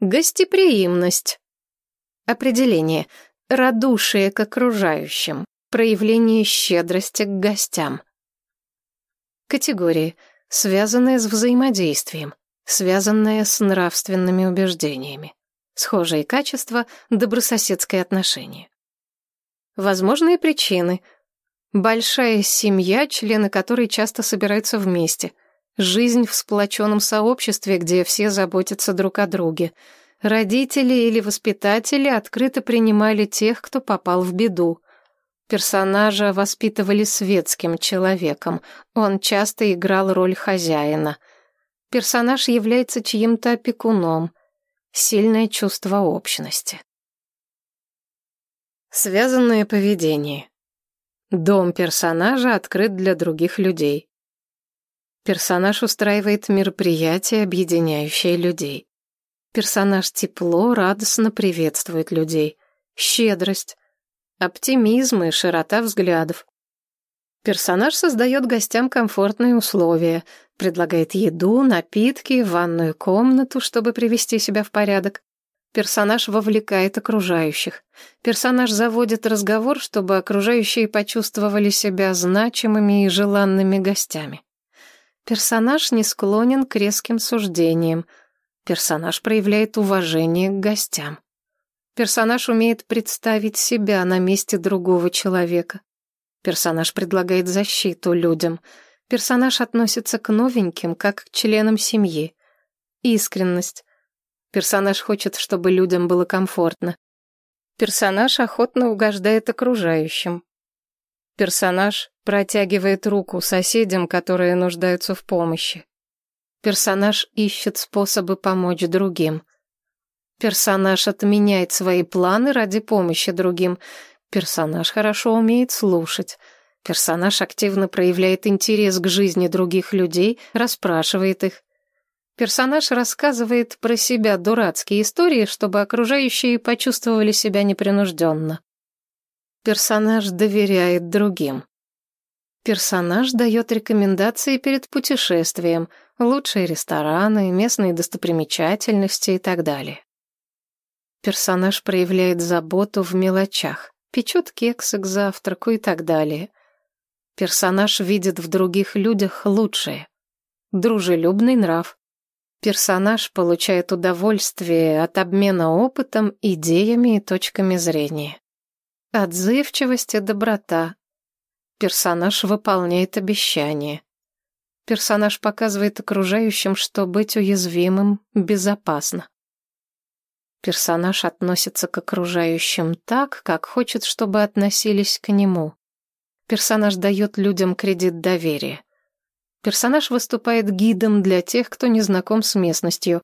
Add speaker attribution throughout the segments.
Speaker 1: Гостеприимность. Определение. Радушие к окружающим. Проявление щедрости к гостям. Категории. Связанные с взаимодействием. Связанные с нравственными убеждениями. Схожие качества – добрососедское отношение. Возможные причины. Большая семья, члены которой часто собираются вместе. Жизнь в сплоченном сообществе, где все заботятся друг о друге. Родители или воспитатели открыто принимали тех, кто попал в беду. Персонажа воспитывали светским человеком. Он часто играл роль хозяина. Персонаж является чьим-то опекуном. Сильное чувство общности. Связанное поведение. Дом персонажа открыт для других людей. Персонаж устраивает мероприятия, объединяющие людей. Персонаж тепло, радостно приветствует людей. Щедрость, оптимизм и широта взглядов. Персонаж создает гостям комфортные условия, предлагает еду, напитки, ванную комнату, чтобы привести себя в порядок. Персонаж вовлекает окружающих. Персонаж заводит разговор, чтобы окружающие почувствовали себя значимыми и желанными гостями. Персонаж не склонен к резким суждениям. Персонаж проявляет уважение к гостям. Персонаж умеет представить себя на месте другого человека. Персонаж предлагает защиту людям. Персонаж относится к новеньким, как к членам семьи. Искренность. Персонаж хочет, чтобы людям было комфортно. Персонаж охотно угождает окружающим. Персонаж протягивает руку соседям, которые нуждаются в помощи. Персонаж ищет способы помочь другим. Персонаж отменяет свои планы ради помощи другим. Персонаж хорошо умеет слушать. Персонаж активно проявляет интерес к жизни других людей, расспрашивает их. Персонаж рассказывает про себя дурацкие истории, чтобы окружающие почувствовали себя непринужденно. Персонаж доверяет другим. Персонаж дает рекомендации перед путешествием, лучшие рестораны, местные достопримечательности и так далее. Персонаж проявляет заботу в мелочах, печет кексы к завтраку и так далее. Персонаж видит в других людях лучшее. Дружелюбный нрав, Персонаж получает удовольствие от обмена опытом, идеями и точками зрения. Отзывчивость и доброта. Персонаж выполняет обещания. Персонаж показывает окружающим, что быть уязвимым безопасно. Персонаж относится к окружающим так, как хочет, чтобы относились к нему. Персонаж дает людям кредит доверия. Персонаж выступает гидом для тех, кто не знаком с местностью.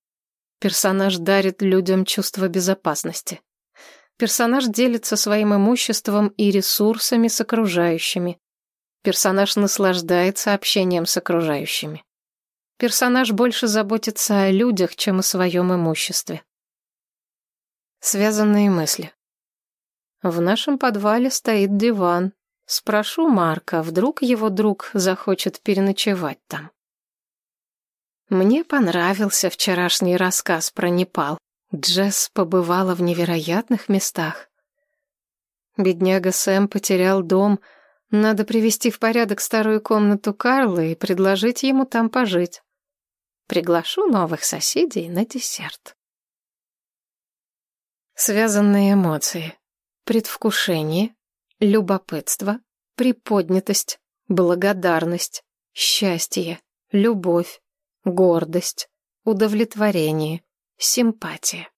Speaker 1: Персонаж дарит людям чувство безопасности. Персонаж делится своим имуществом и ресурсами с окружающими. Персонаж наслаждается общением с окружающими. Персонаж больше заботится о людях, чем о своем имуществе. Связанные мысли. В нашем подвале стоит диван, Спрошу Марка, вдруг его друг захочет переночевать там. Мне понравился вчерашний рассказ про Непал. Джесс побывала в невероятных местах. Бедняга Сэм потерял дом. Надо привести в порядок старую комнату Карла и предложить ему там пожить. Приглашу новых соседей на десерт. Связанные эмоции. Предвкушение, любопытство, приподнятость, благодарность, счастье, любовь, гордость, удовлетворение, симпатия.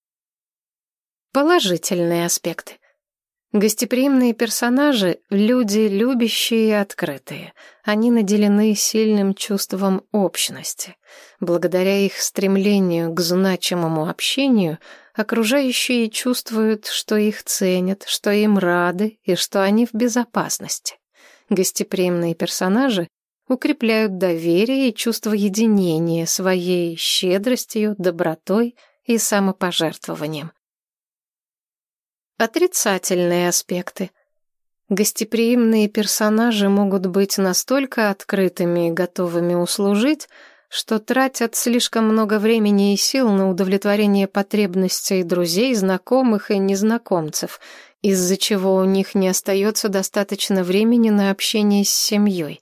Speaker 1: Положительные аспекты. Гостеприимные персонажи — люди любящие и открытые. Они наделены сильным чувством общности. Благодаря их стремлению к значимому общению окружающие чувствуют, что их ценят, что им рады и что они в безопасности. Гостеприимные персонажи укрепляют доверие и чувство единения своей щедростью, добротой и самопожертвованием. Отрицательные аспекты. Гостеприимные персонажи могут быть настолько открытыми и готовыми услужить, что тратят слишком много времени и сил на удовлетворение потребностей друзей, знакомых и незнакомцев, из-за чего у них не остается достаточно времени на общение с семьей.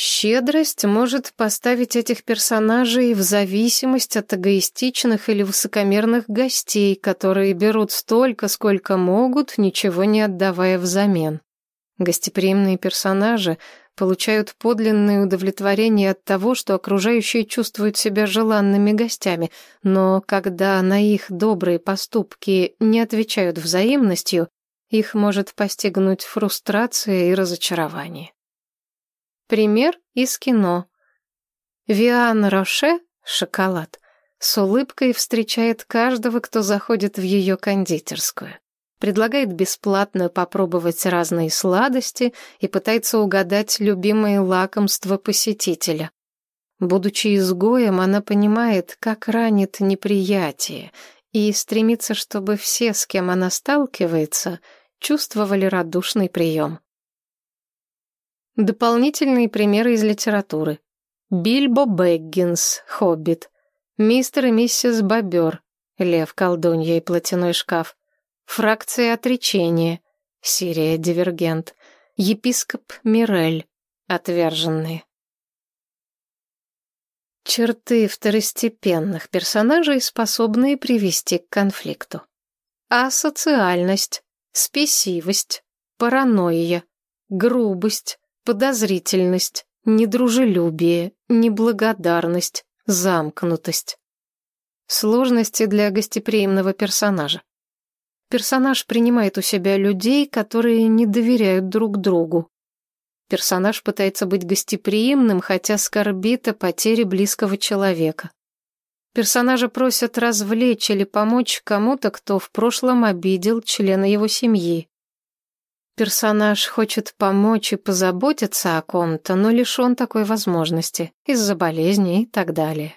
Speaker 1: Щедрость может поставить этих персонажей в зависимость от эгоистичных или высокомерных гостей, которые берут столько, сколько могут, ничего не отдавая взамен. Гостеприимные персонажи получают подлинное удовлетворение от того, что окружающие чувствуют себя желанными гостями, но когда на их добрые поступки не отвечают взаимностью, их может постигнуть фрустрация и разочарование. Пример из кино. Виан Роше, шоколад, с улыбкой встречает каждого, кто заходит в ее кондитерскую предлагает бесплатно попробовать разные сладости и пытается угадать любимые лакомства посетителя. Будучи изгоем, она понимает, как ранит неприятие, и стремится, чтобы все, с кем она сталкивается, чувствовали радушный прием. Дополнительные примеры из литературы. Бильбо Бэггинс, Хоббит. Мистер и миссис Бобер, Лев, колдунья и платяной шкаф. Фракция отречения. Сирия Дивергент. Епископ Мирель. Отверженные. Черты второстепенных персонажей, способные привести к конфликту. Асоциальность, спесивость, паранойя, грубость, подозрительность, недружелюбие, неблагодарность, замкнутость. Сложности для гостеприимного персонажа. Персонаж принимает у себя людей, которые не доверяют друг другу. Персонаж пытается быть гостеприимным, хотя скорбит о потере близкого человека. Персонажа просят развлечь или помочь кому-то, кто в прошлом обидел члена его семьи. Персонаж хочет помочь и позаботиться о ком-то, но лишен такой возможности из-за болезни и так далее.